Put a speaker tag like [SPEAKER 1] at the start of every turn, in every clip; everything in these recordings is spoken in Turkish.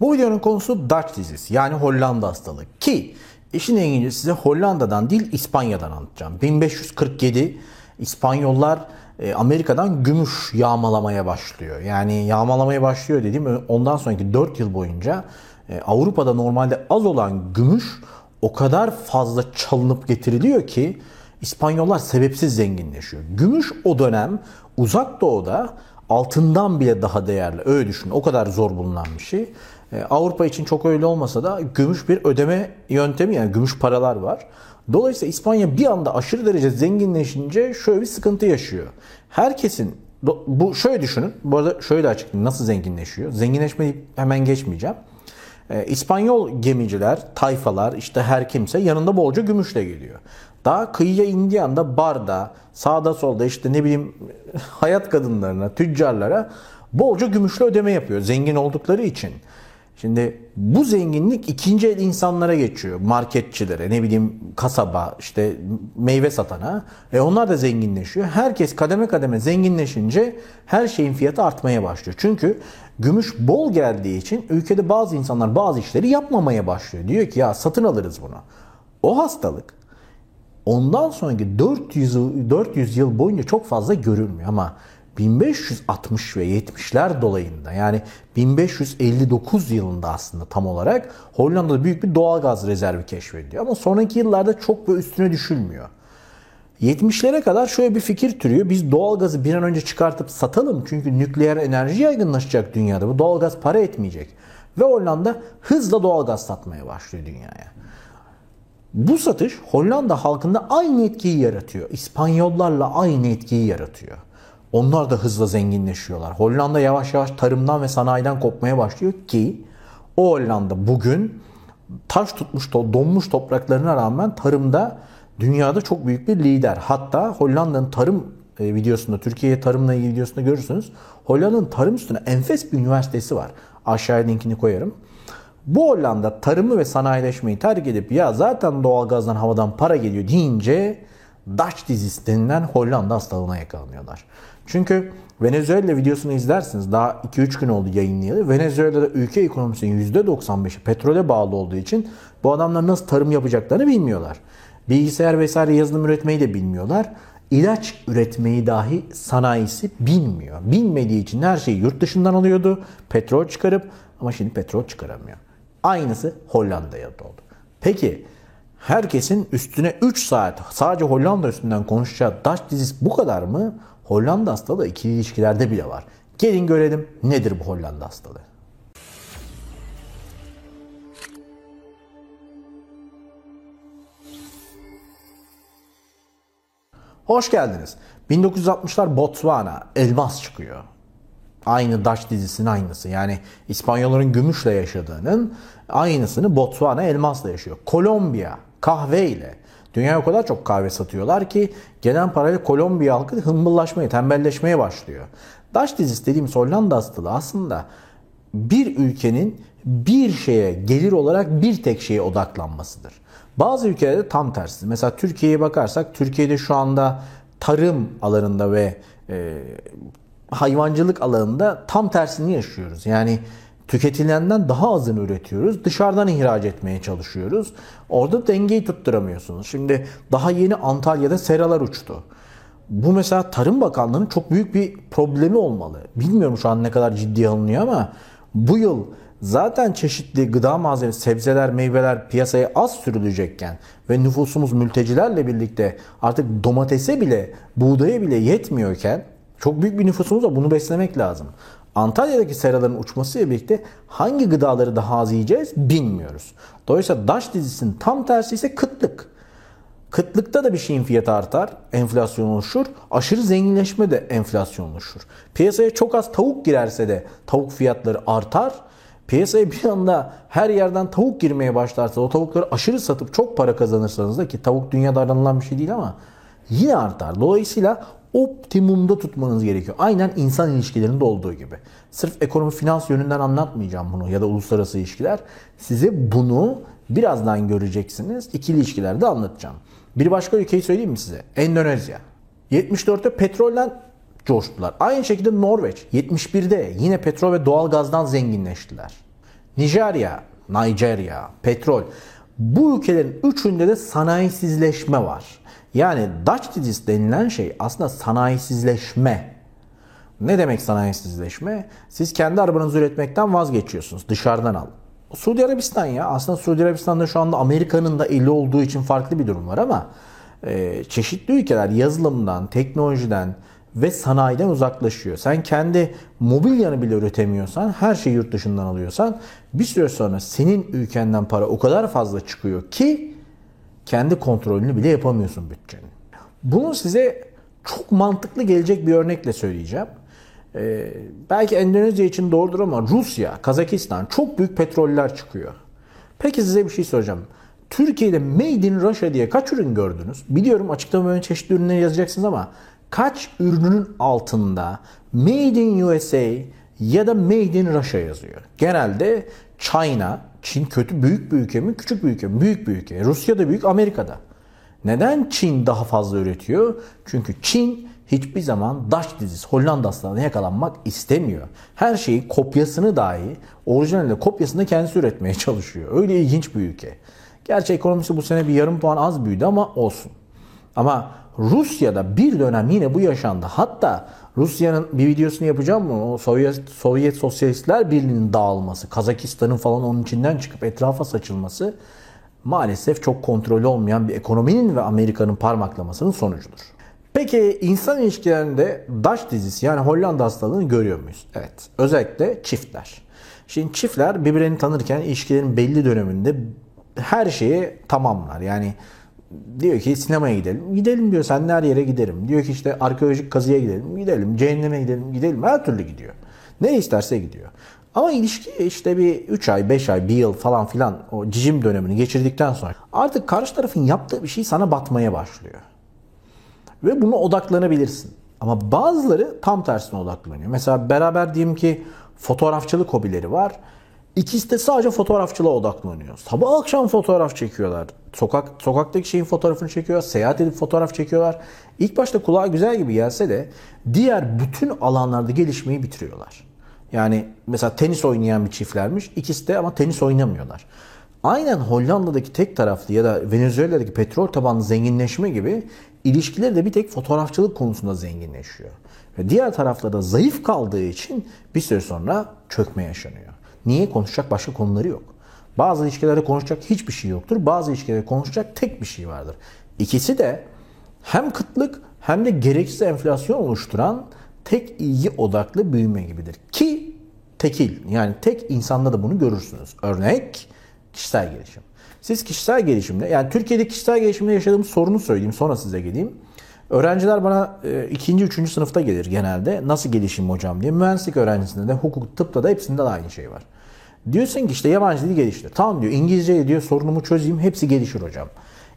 [SPEAKER 1] Bu videonun konusu Dutch dizisi yani Hollanda hastalığı ki işin ilginci size Hollanda'dan değil İspanya'dan anlatacağım. 1547 İspanyollar e, Amerika'dan gümüş yağmalamaya başlıyor. Yani yağmalamaya başlıyor dediğim ondan sonraki 4 yıl boyunca e, Avrupa'da normalde az olan gümüş o kadar fazla çalınıp getiriliyor ki İspanyollar sebepsiz zenginleşiyor. Gümüş o dönem uzak doğuda altından bile daha değerli. Öyle düşün. O kadar zor bulunan bir şey. E, Avrupa için çok öyle olmasa da gümüş bir ödeme yöntemi yani gümüş paralar var. Dolayısıyla İspanya bir anda aşırı derece zenginleşince şöyle bir sıkıntı yaşıyor. Herkesin bu şöyle düşünün. Bu arada şöyle açıklayayım nasıl zenginleşiyor. Zenginleşmeyi hemen geçmeyeceğim. E, İspanyol gemiciler, tayfalar, işte her kimse yanında bolca gümüşle geliyor. Daha kıyıya indiği anda barda, sağda solda işte ne bileyim hayat kadınlarına, tüccarlara bolca gümüşle ödeme yapıyor. Zengin oldukları için. Şimdi bu zenginlik ikinci el insanlara geçiyor. Marketçilere, ne bileyim kasaba, işte meyve satana. E onlar da zenginleşiyor. Herkes kademe kademe zenginleşince her şeyin fiyatı artmaya başlıyor. Çünkü gümüş bol geldiği için ülkede bazı insanlar bazı işleri yapmamaya başlıyor. Diyor ki ya satın alırız bunu. O hastalık ondan sonraki 400 yıl, 400 yıl boyunca çok fazla görülmüyor ama 1560 ve 70'ler dolayında yani 1559 yılında aslında tam olarak Hollanda'da büyük bir doğal gaz rezervi keşfediliyor. Ama sonraki yıllarda çok böyle üstüne düşülmüyor. 70'lere kadar şöyle bir fikir türüyor. Biz doğalgazı bir an önce çıkartıp satalım. Çünkü nükleer enerji yaygınlaşacak dünyada. Bu doğalgaz para etmeyecek. Ve Hollanda hızla doğalgaz satmaya başlıyor dünyaya. Bu satış Hollanda halkında aynı etkiyi yaratıyor. İspanyollarla aynı etkiyi yaratıyor. Onlar da hızla zenginleşiyorlar. Hollanda yavaş yavaş tarımdan ve sanayiden kopmaya başlıyor ki o Hollanda bugün taş tutmuş, donmuş topraklarına rağmen tarımda dünyada çok büyük bir lider. Hatta Hollanda'nın tarım e, videosunda, Türkiye'ye tarımla ilgili videosunda görürsünüz. Hollanda'nın tarım üstüne enfes bir üniversitesi var. Aşağıya linkini koyarım. Bu Hollanda tarımı ve sanayileşmeyi terk edip ya zaten doğalgazdan havadan para geliyor deyince Dutch dizisi denilen Hollanda hastalığına yakalanıyorlar. Çünkü Venezuela videosunu izlersiniz. Daha 2-3 gün oldu yayınlayalı. Venezuela'da ülke ekonomisinin %95'i petrole bağlı olduğu için bu adamlar nasıl tarım yapacaklarını bilmiyorlar. Bilgisayar vesaire yazılım üretmeyi de bilmiyorlar. İlaç üretmeyi dahi sanayisi bilmiyor. Bilmediği için her şeyi yurt dışından alıyordu. Petrol çıkarıp ama şimdi petrol çıkaramıyor. Aynısı Hollanda'ya da oldu. Peki herkesin üstüne 3 saat sadece Hollanda üstünden konuşacağı Dutch dizisi bu kadar mı? Hollanda hastalığı ikili ilişkilerde bile var. Gelin görelim nedir bu Hollanda hastalığı. Hoş geldiniz. 1960'lar Botswana elmas çıkıyor. Aynı Dutch dizisinin aynısı. Yani İspanyolların gümüşle yaşadığının aynısını Botswana elmasla yaşıyor. Kolombiya kahveyle. Dünya o kadar çok kahve satıyorlar ki gelen parayla Kolombiya halkı hımbıllaşmaya, tembelleşmeye başlıyor. Dutch dizisi dediğimiz Hollanda hastalığı aslında bir ülkenin bir şeye gelir olarak bir tek şeye odaklanmasıdır. Bazı ülkelerde tam tersi. Mesela Türkiye'ye bakarsak Türkiye'de şu anda tarım alanında ve e, hayvancılık alanında tam tersini yaşıyoruz. Yani tüketilenden daha azını üretiyoruz. Dışarıdan ihraç etmeye çalışıyoruz. Orada dengeyi tutturamıyorsunuz. Şimdi daha yeni Antalya'da seralar uçtu. Bu mesela Tarım Bakanlığı'nın çok büyük bir problemi olmalı. Bilmiyorum şu an ne kadar ciddi alınıyor ama bu yıl zaten çeşitli gıda malzemesi, sebzeler, meyveler piyasaya az sürülecekken ve nüfusumuz mültecilerle birlikte artık domatese bile, buğdaya bile yetmiyorken çok büyük bir nüfusumuz var. Bunu beslemek lazım. Antalya'daki seraların uçmasıyla birlikte hangi gıdaları daha az yiyeceğiz bilmiyoruz. Dolayısıyla Daş dizisinin tam tersi ise kıtlık. Kıtlıkta da bir şeyin fiyatı artar, enflasyon oluşur. Aşırı zenginleşme de enflasyon oluşur. Piyasaya çok az tavuk girerse de tavuk fiyatları artar. Piyasaya bir anda her yerden tavuk girmeye başlarsa o tavukları aşırı satıp çok para kazanırsanız da ki tavuk dünyada aranılan bir şey değil ama yine artar. Dolayısıyla optimumda tutmanız gerekiyor. Aynen insan ilişkilerinde olduğu gibi. Sırf ekonomi finans yönünden anlatmayacağım bunu ya da uluslararası ilişkiler. Size bunu birazdan göreceksiniz. İkili ilişkilerde anlatacağım. Bir başka ülkeyi söyleyeyim mi size? Endonezya. 74'te petrolden coştular. Aynı şekilde Norveç 71'de yine petrol ve doğal gazdan zenginleştiler. Nijerya, Nijerya, petrol. Bu ülkelerin üçünde de sanayisizleşme var. Yani Dutch disease denilen şey aslında sanayisizleşme. Ne demek sanayisizleşme? Siz kendi arabanızı üretmekten vazgeçiyorsunuz. Dışarıdan al. Suudi Arabistan ya. Aslında Suudi Arabistan'da şu anda Amerika'nın da eli olduğu için farklı bir durum var ama e, çeşitli ülkeler yazılımdan, teknolojiden ve sanayiden uzaklaşıyor. Sen kendi mobilyanı bile üretemiyorsan, her şeyi yurt dışından alıyorsan bir süre sonra senin ülkenden para o kadar fazla çıkıyor ki kendi kontrolünü bile yapamıyorsun bütçenin. Bunu size çok mantıklı gelecek bir örnekle söyleyeceğim. Ee, belki Endonezya için doğrudur ama Rusya, Kazakistan çok büyük petroller çıkıyor. Peki size bir şey soracağım. Türkiye'de Made in Russia diye kaç ürün gördünüz? Biliyorum açıklama böyle çeşitli ürünleri yazacaksınız ama kaç ürünün altında Made in USA ya da Made in Russia yazıyor? Genelde China, Çin kötü büyük bir ülke mi, küçük bir ülke mi? Büyük bir ülke. Rusya da büyük, Amerika'da. Neden Çin daha fazla üretiyor? Çünkü Çin hiçbir zaman Dutch dizisi Hollanda hastalığına yakalanmak istemiyor. Her şeyi kopyasını dahi orijinalde kopyasını kendisi üretmeye çalışıyor. Öyle ilginç bir ülke. Gerçi ekonomisi bu sene bir yarım puan az büyüdü ama olsun. Ama Rusya'da bir dönem yine bu yaşandı. Hatta Rusya'nın bir videosunu yapacağım mı? O Sovyet, Sovyet Sosyalistler Birliği'nin dağılması, Kazakistan'ın falan onun içinden çıkıp etrafa saçılması maalesef çok kontrollü olmayan bir ekonominin ve Amerika'nın parmaklamasının sonucudur. Peki insan ilişkilerinde Dutch dizisi yani Hollanda hastalığını görüyor muyuz? Evet. Özellikle çiftler. Şimdi çiftler birbirlerini tanırken ilişkilerin belli döneminde her şeyi tamamlar. Yani diyor ki sinemaya gidelim. Gidelim diyor sen her yere giderim. Diyor ki işte arkeolojik kazıya gidelim. Gidelim. Cehenneme gidelim. Gidelim. Her türlü gidiyor. Ne isterse gidiyor. Ama ilişki işte bir 3 ay, 5 ay, 1 yıl falan filan o cicim dönemini geçirdikten sonra artık karşı tarafın yaptığı bir şey sana batmaya başlıyor. Ve buna odaklanabilirsin. Ama bazıları tam tersine odaklanıyor. Mesela beraber diyelim ki fotoğrafçılık hobileri var. İkisi de sadece fotoğrafçılığa odaklanıyor. Sabah akşam fotoğraf çekiyorlar. Sokak sokaktaki şeyin fotoğrafını çekiyorlar. Seyahat edip fotoğraf çekiyorlar. İlk başta kulağa güzel gibi gelse de diğer bütün alanlarda gelişmeyi bitiriyorlar. Yani mesela tenis oynayan bir çiftlermiş. İkisi de ama tenis oynamıyorlar. Aynen Hollanda'daki tek taraflı ya da Venezuela'daki petrol tabanlı zenginleşme gibi ilişkileri de bir tek fotoğrafçılık konusunda zenginleşiyor. Ve diğer taraflarda zayıf kaldığı için bir süre sonra çökme yaşanıyor. Niye? Konuşacak başka konuları yok. Bazı ilişkilerde konuşacak hiçbir şey yoktur. Bazı ilişkilerde konuşacak tek bir şey vardır. İkisi de hem kıtlık hem de gereksiz enflasyon oluşturan tek ilgi odaklı büyüme gibidir. Ki tekil yani tek insanda da bunu görürsünüz. Örnek kişisel gelişim. Siz kişisel gelişimde yani Türkiye'de kişisel gelişimde yaşadığım sorunu söyleyeyim sonra size geleyim. Öğrenciler bana e, ikinci, üçüncü sınıfta gelir genelde. Nasıl gelişim hocam diye. Mühendislik öğrencisinde de, hukuk, tıpta da hepsinde de aynı şey var. Diyorsun ki işte yabancı dili geliştir. Tamam diyor İngilizce diyor sorunumu çözeyim hepsi gelişir hocam.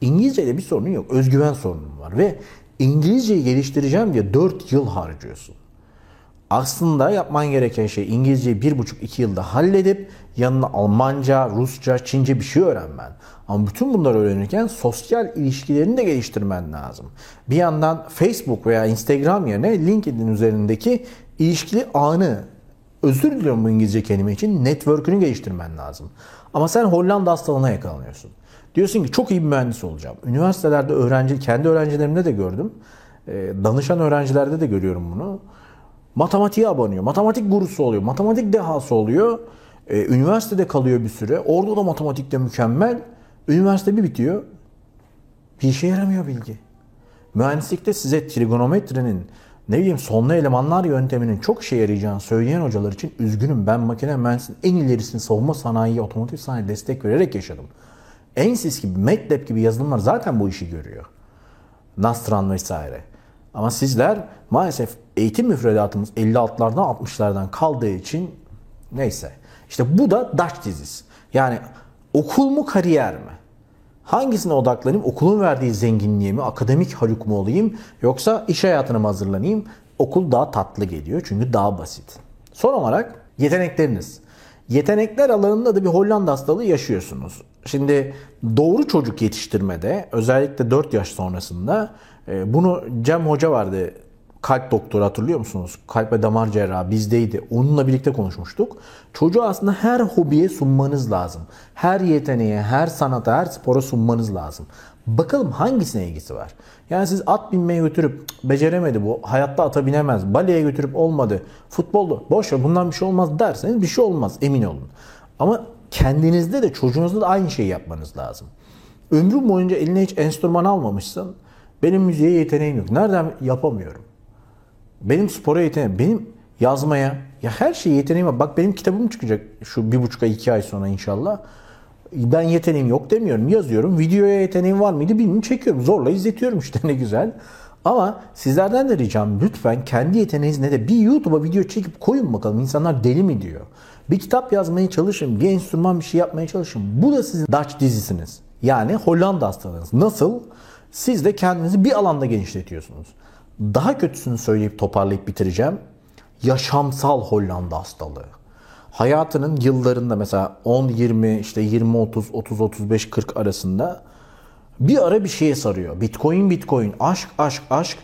[SPEAKER 1] İngilizceyle bir sorunun yok. Özgüven sorunun var ve İngilizceyi geliştireceğim diye 4 yıl harcıyorsun. Aslında yapman gereken şey İngilizceyi 1,5-2 yılda halledip yanına Almanca, Rusça, Çince bir şey öğrenmen. Ama bütün bunları öğrenirken sosyal ilişkilerini de geliştirmen lazım. Bir yandan Facebook veya Instagram yerine LinkedIn üzerindeki ilişkili anı özür diliyorum bu İngilizce kelime için network'ünü geliştirmen lazım. Ama sen Hollanda hastalığına yakalanıyorsun. Diyorsun ki çok iyi bir mühendis olacağım. Üniversitelerde öğrenci, kendi öğrencilerimde de gördüm. Danışan öğrencilerde de görüyorum bunu. Matematiğe abanıyor. Matematik gurusu oluyor. Matematik dehası oluyor. üniversitede kalıyor bir süre. Orada da matematikte mükemmel. Üniversite bir bitiyor. Bir işe yaramıyor bilgi. Mühendislikte size trigonometrinin ne bileyim sonlu elemanlar yönteminin çok işe yarayacağını söyleyen hocalar için üzgünüm. Ben makine mühendisliğinin en ilerisini savunma sanayi, otomotiv sanayi destek vererek yaşadım. Ensys gibi, MATLAB gibi yazılımlar zaten bu işi görüyor. Nastran vesaire. Ama sizler maalesef eğitim müfredatımız 56'lardan 60'lardan kaldığı için neyse. İşte bu da Dutch dizisi. Yani okul mu kariyer mi? Hangisine odaklanayım? Okulun verdiği zenginliğe mi? Akademik haluk mu olayım? Yoksa iş hayatına mı hazırlanayım? Okul daha tatlı geliyor çünkü daha basit. Son olarak yetenekleriniz. Yetenekler alanında da bir Hollanda hastalığı yaşıyorsunuz. Şimdi doğru çocuk yetiştirmede özellikle 4 yaş sonrasında e, bunu Cem Hoca vardı kalp doktoru hatırlıyor musunuz? Kalp ve damar cerrahı bizdeydi. Onunla birlikte konuşmuştuk. Çocuğu aslında her hobiye sunmanız lazım. Her yeteneğe, her sanata, her spora sunmanız lazım. Bakalım hangisine ilgisi var? Yani siz at binmeye götürüp "Cık, beceremedi bu, hayatta ata binemez, baleye götürüp olmadı, futbolda boş ver bundan bir şey olmaz derseniz bir şey olmaz emin olun. Ama kendinizde de çocuğunuzda da aynı şeyi yapmanız lazım. Ömrüm boyunca eline hiç enstrüman almamışsın. Benim müziğe yeteneğim yok. Nereden yapamıyorum? Benim spora yeteneğim, benim yazmaya, ya her şeye yeteneğim var. Bak benim kitabım çıkacak şu bir buçuk ay, iki ay sonra inşallah. Ben yeteneğim yok demiyorum. Yazıyorum. Videoya yeteneğim var mıydı bilmiyorum. Çekiyorum. Zorla izletiyorum işte ne güzel. Ama sizlerden de ricam lütfen kendi yeteneğinizle de bir YouTube'a video çekip koyun bakalım. İnsanlar deli mi diyor. Bir kitap yazmaya çalışın. Bir enstrüman bir şey yapmaya çalışın. Bu da sizin Dutch dizisiniz. Yani Hollanda hastalığınız. Nasıl? Siz de kendinizi bir alanda genişletiyorsunuz. Daha kötüsünü söyleyip toparlayıp bitireceğim. Yaşamsal Hollanda hastalığı. Hayatının yıllarında mesela 10 20 işte 20 30 30 35 40 arasında bir ara bir şeye sarıyor. Bitcoin Bitcoin, aşk aşk aşk.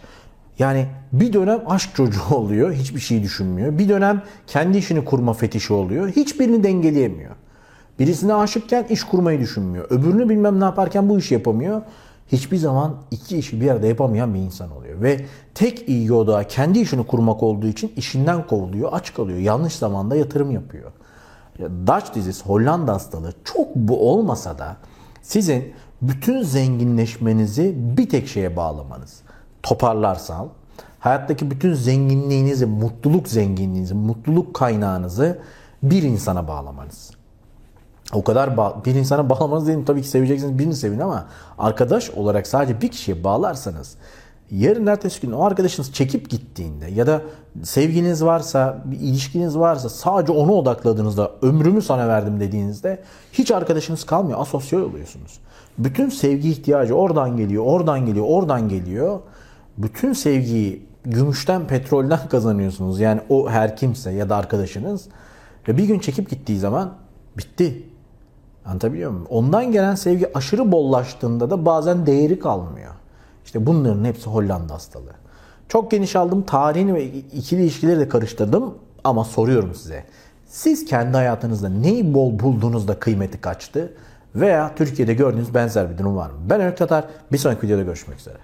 [SPEAKER 1] Yani bir dönem aşk çocuğu oluyor, hiçbir şey düşünmüyor. Bir dönem kendi işini kurma fetişi oluyor. Hiçbirini dengeleyemiyor. Birisine aşıkken iş kurmayı düşünmüyor. Öbürünü bilmem ne yaparken bu işi yapamıyor. Hiçbir zaman iki işi bir arada yapamayan bir insan oluyor. Ve tek iyi yoda kendi işini kurmak olduğu için işinden kovuluyor, aç kalıyor. Yanlış zamanda yatırım yapıyor. Ya Dutch dizisi Hollanda hastalığı çok bu olmasa da sizin bütün zenginleşmenizi bir tek şeye bağlamanız. Toparlarsam hayattaki bütün zenginliğinizi, mutluluk zenginliğinizi, mutluluk kaynağınızı bir insana bağlamanız. O kadar bağ- bir insana bağlamanız değil tabii ki seveceksiniz birini sevin ama arkadaş olarak sadece bir kişiye bağlarsanız yarın ertesi gün o arkadaşınız çekip gittiğinde ya da sevginiz varsa bir ilişkiniz varsa sadece ona odakladığınızda ömrümü sana verdim dediğinizde hiç arkadaşınız kalmıyor asosyal oluyorsunuz. Bütün sevgi ihtiyacı oradan geliyor oradan geliyor oradan geliyor. Bütün sevgiyi gümüşten petrolden kazanıyorsunuz yani o her kimse ya da arkadaşınız ve bir gün çekip gittiği zaman bitti. Anlatabiliyor muyum? Ondan gelen sevgi aşırı bollaştığında da bazen değeri kalmıyor. İşte bunların hepsi Hollanda hastalığı. Çok geniş aldım. Tarihini ve ikili ilişkileri de karıştırdım. Ama soruyorum size. Siz kendi hayatınızda neyi bol bulduğunuzda kıymeti kaçtı? Veya Türkiye'de gördüğünüz benzer bir durum var mı? Ben Örük Tatar. Bir sonraki videoda görüşmek üzere.